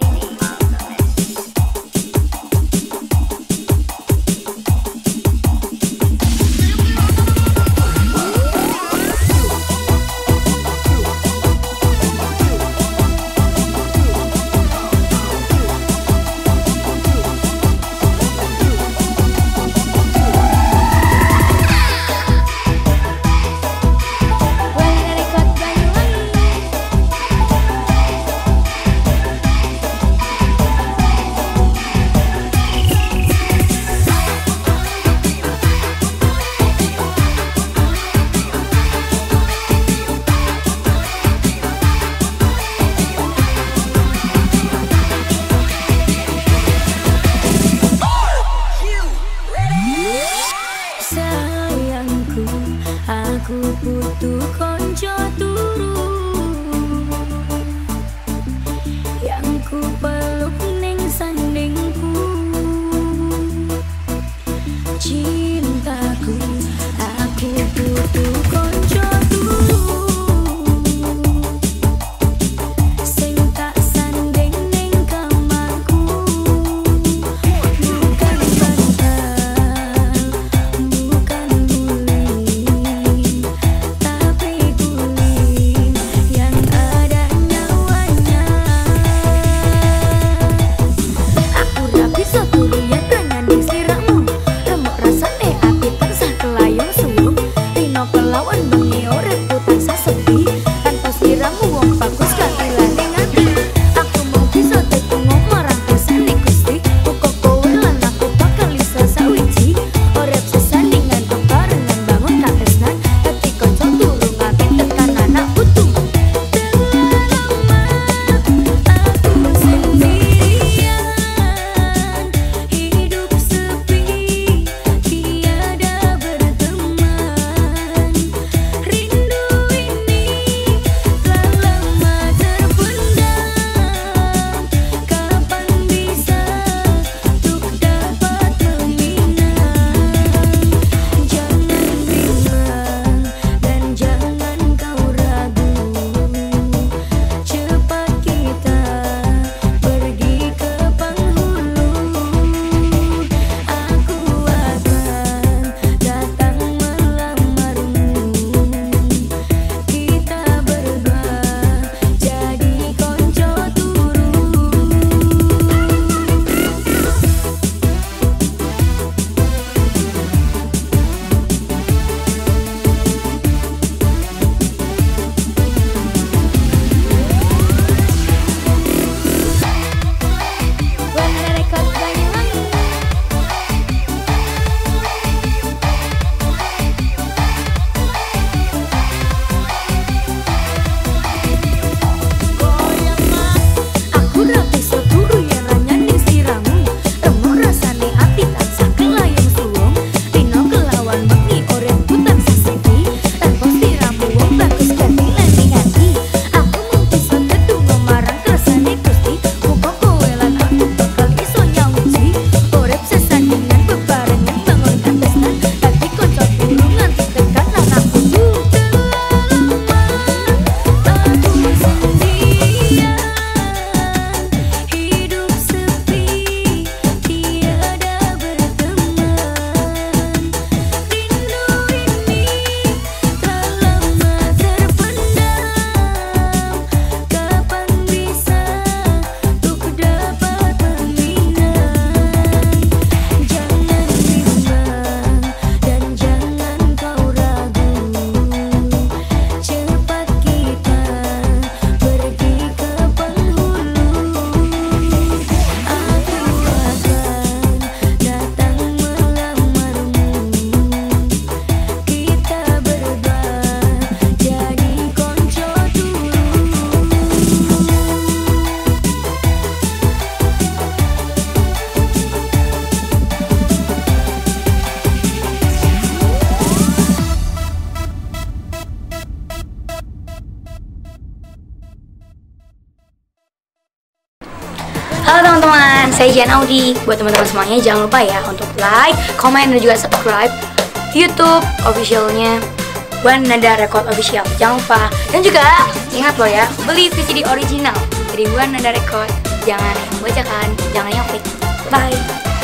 baby. aku butuh Halo teman-teman, saya Jan Audi. Buat teman-teman semuanya jangan lupa ya untuk like, comment dan juga subscribe YouTube officialnya One Nada Record Official. Jangan lupa dan juga ingat loh ya beli VCD original dari One Nada Record. Jangan yang bacakan, jangan yang fake. Bye.